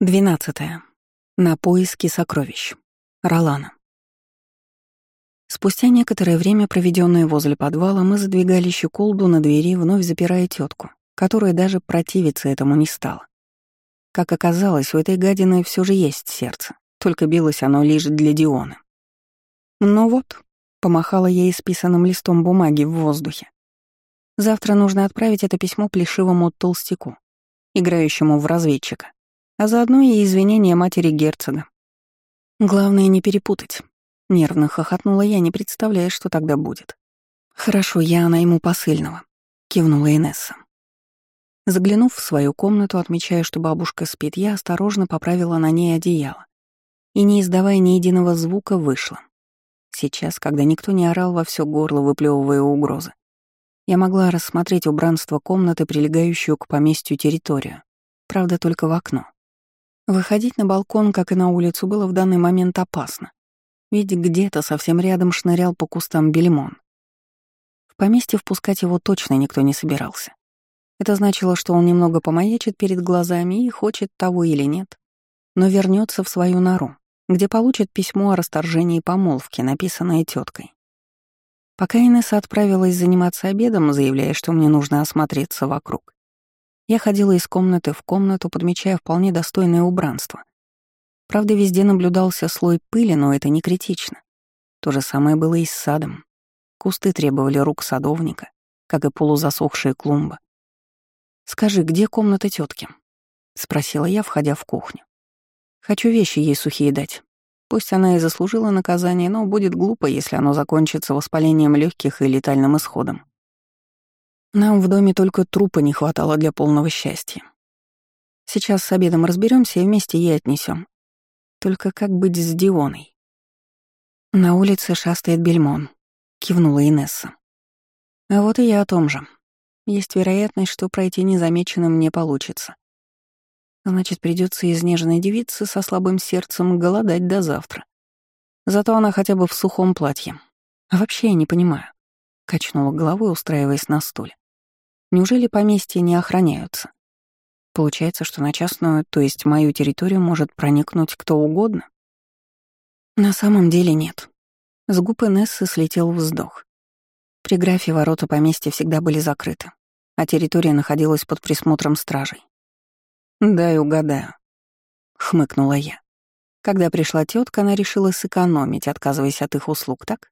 Двенадцатое. На поиски сокровищ. Ролана. Спустя некоторое время, проведенное возле подвала, мы задвигали щеколду на двери, вновь запирая тетку, которая даже противиться этому не стала. Как оказалось, у этой гадины все же есть сердце, только билось оно лишь для Дионы. «Ну вот», — помахала я исписанным листом бумаги в воздухе. «Завтра нужно отправить это письмо плешивому толстяку, играющему в разведчика а заодно и извинения матери герцога. Главное не перепутать. Нервно хохотнула я, не представляя, что тогда будет. «Хорошо, я найму посыльного», — кивнула Инесса. Заглянув в свою комнату, отмечая, что бабушка спит, я осторожно поправила на ней одеяло и, не издавая ни единого звука, вышла. Сейчас, когда никто не орал во все горло, выплевывая угрозы, я могла рассмотреть убранство комнаты, прилегающую к поместью территорию, правда, только в окно. Выходить на балкон, как и на улицу, было в данный момент опасно, ведь где-то совсем рядом шнырял по кустам бельмон. В поместье впускать его точно никто не собирался. Это значило, что он немного помаячит перед глазами и хочет того или нет, но вернется в свою нору, где получит письмо о расторжении помолвки, написанное теткой. Пока Инесса отправилась заниматься обедом, заявляя, что мне нужно осмотреться вокруг, я ходила из комнаты в комнату, подмечая вполне достойное убранство. Правда, везде наблюдался слой пыли, но это не критично. То же самое было и с садом. Кусты требовали рук садовника, как и полузасохшие клумбы. «Скажи, где комната тетки? спросила я, входя в кухню. «Хочу вещи ей сухие дать. Пусть она и заслужила наказание, но будет глупо, если оно закончится воспалением легких и летальным исходом. Нам в доме только трупа не хватало для полного счастья. Сейчас с обедом разберемся и вместе ей отнесем. Только как быть с Дионой? На улице шастает бельмон, кивнула Инесса. А вот и я о том же. Есть вероятность, что пройти незамеченным не получится. Значит, придется изнеженной девице со слабым сердцем голодать до завтра. Зато она хотя бы в сухом платье. А вообще я не понимаю. Качнула головой, устраиваясь на стуле. Неужели поместья не охраняются? Получается, что на частную, то есть мою территорию, может проникнуть кто угодно? На самом деле нет. С губ Инессы слетел вздох. При графе ворота поместья всегда были закрыты, а территория находилась под присмотром стражей. «Дай угадаю», — хмыкнула я. Когда пришла тетка, она решила сэкономить, отказываясь от их услуг, так?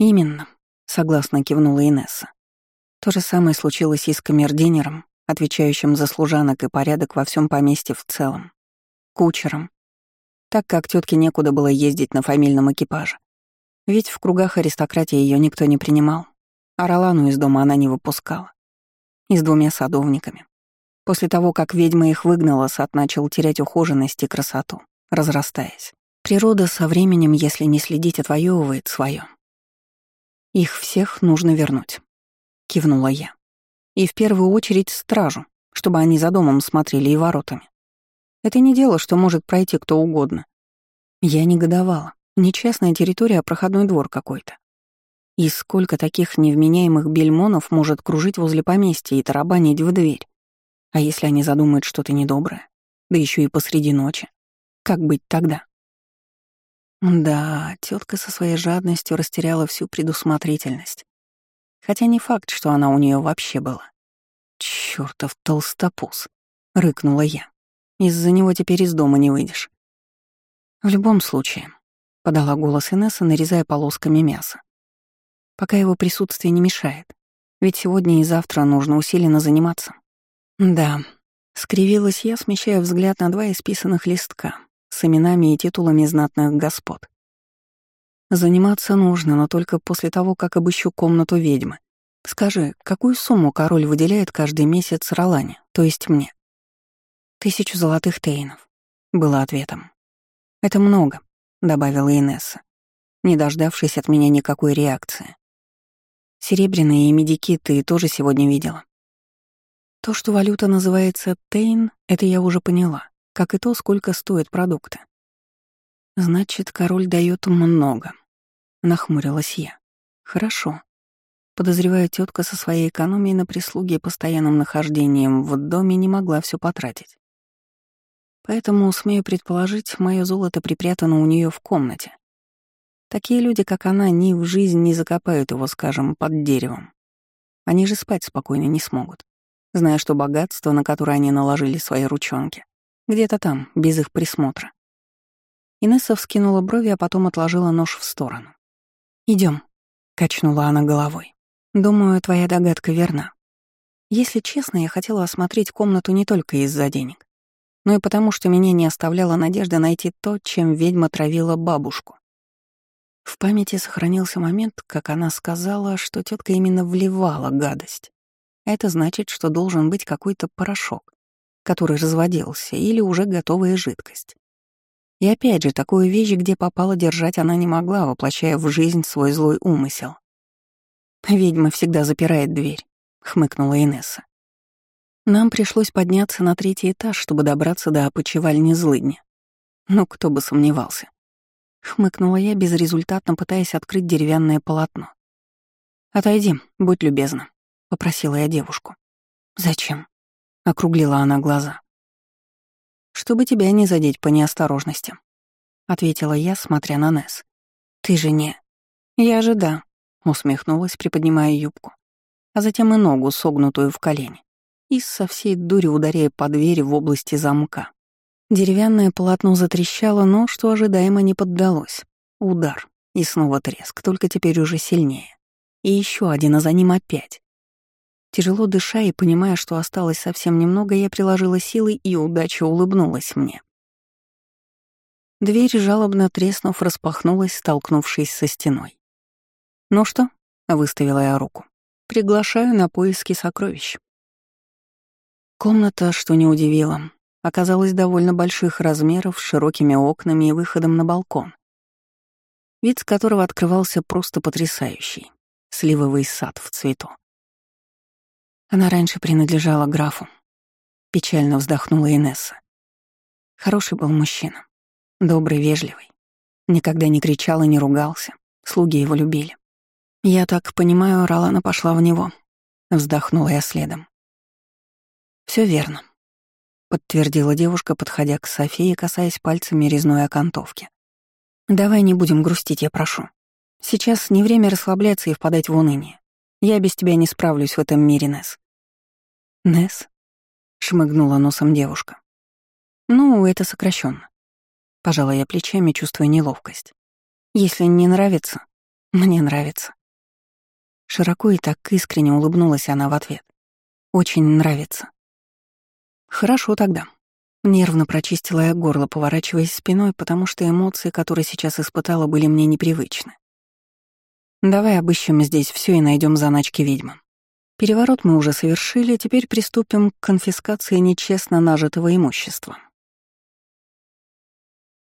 «Именно», — согласно кивнула Инесса. То же самое случилось и с камердинером, отвечающим за служанок и порядок во всем поместье в целом. Кучером. Так как тетке некуда было ездить на фамильном экипаже. Ведь в кругах аристократии ее никто не принимал, а Ролану из дома она не выпускала. И с двумя садовниками. После того, как ведьма их выгнала, сад начал терять ухоженность и красоту, разрастаясь. Природа со временем, если не следить, отвоевывает свое. Их всех нужно вернуть кивнула я. И в первую очередь стражу, чтобы они за домом смотрели и воротами. Это не дело, что может пройти кто угодно. Я негодовала. Не частная территория, а проходной двор какой-то. И сколько таких невменяемых бельмонов может кружить возле поместья и тарабанить в дверь? А если они задумают что-то недоброе? Да еще и посреди ночи. Как быть тогда? Да, тетка со своей жадностью растеряла всю предусмотрительность. Хотя не факт, что она у нее вообще была. Чёртов толстопуз, рыкнула я. Из-за него теперь из дома не выйдешь. В любом случае, подала голос Инесса, нарезая полосками мясо. Пока его присутствие не мешает. Ведь сегодня и завтра нужно усиленно заниматься. Да, скривилась я, смещая взгляд на два исписанных листка с именами и титулами знатных господ. Заниматься нужно, но только после того, как обыщу комнату ведьмы. Скажи, какую сумму король выделяет каждый месяц Ролане, то есть мне? Тысячу золотых тейнов, было ответом. Это много, добавила Инесса, не дождавшись от меня никакой реакции. Серебряные и медики ты тоже сегодня видела. То, что валюта называется тейн, это я уже поняла, как и то, сколько стоят продукты. Значит, король дает много. Нахмурилась я. Хорошо. Подозреваю, тетка со своей экономией на прислуге и постоянным нахождением в доме не могла все потратить. Поэтому, смею предположить, мое золото припрятано у нее в комнате. Такие люди, как она, ни в жизнь не закопают его, скажем, под деревом. Они же спать спокойно не смогут, зная, что богатство, на которое они наложили свои ручонки, где-то там, без их присмотра. Инесса вскинула брови, а потом отложила нож в сторону. Идем, качнула она головой. «Думаю, твоя догадка верна. Если честно, я хотела осмотреть комнату не только из-за денег, но и потому, что меня не оставляла надежда найти то, чем ведьма травила бабушку. В памяти сохранился момент, как она сказала, что тетка именно вливала гадость. Это значит, что должен быть какой-то порошок, который разводился, или уже готовая жидкость. И опять же, такую вещь, где попало держать она не могла, воплощая в жизнь свой злой умысел. «Ведьма всегда запирает дверь», — хмыкнула Инесса. Нам пришлось подняться на третий этаж, чтобы добраться до опочивальни злыдни. Ну, кто бы сомневался. Хмыкнула я, безрезультатно пытаясь открыть деревянное полотно. «Отойди, будь любезна», — попросила я девушку. «Зачем?» — округлила она глаза чтобы тебя не задеть по неосторожности», — ответила я, смотря на Несс. «Ты же не...» «Я же да», — усмехнулась, приподнимая юбку, а затем и ногу, согнутую в колени, и со всей дури ударяя по двери в области замка. Деревянное полотно затрещало, но, что ожидаемо, не поддалось. Удар. И снова треск, только теперь уже сильнее. И еще один, а за ним опять. Тяжело дыша и понимая, что осталось совсем немного, я приложила силы, и удача улыбнулась мне. Дверь, жалобно треснув, распахнулась, столкнувшись со стеной. «Ну что?» — выставила я руку. «Приглашаю на поиски сокровищ». Комната, что не удивило, оказалась довольно больших размеров, с широкими окнами и выходом на балкон, вид с которого открывался просто потрясающий — сливовый сад в цвету. Она раньше принадлежала графу. Печально вздохнула Инесса. Хороший был мужчина. Добрый, вежливый. Никогда не кричал и не ругался. Слуги его любили. Я так понимаю, Ролана пошла в него. Вздохнула я следом. Все верно. Подтвердила девушка, подходя к Софии, касаясь пальцами резной окантовки. «Давай не будем грустить, я прошу. Сейчас не время расслабляться и впадать в уныние. Я без тебя не справлюсь в этом мире, Несс». «Несс?» — шмыгнула носом девушка. «Ну, это сокращенно. Пожала я плечами, чувствуя неловкость. «Если не нравится, мне нравится». Широко и так искренне улыбнулась она в ответ. «Очень нравится». «Хорошо тогда». Нервно прочистила я горло, поворачиваясь спиной, потому что эмоции, которые сейчас испытала, были мне непривычны. Давай обыщем здесь все и найдем заначки ведьмы. Переворот мы уже совершили, теперь приступим к конфискации нечестно нажитого имущества.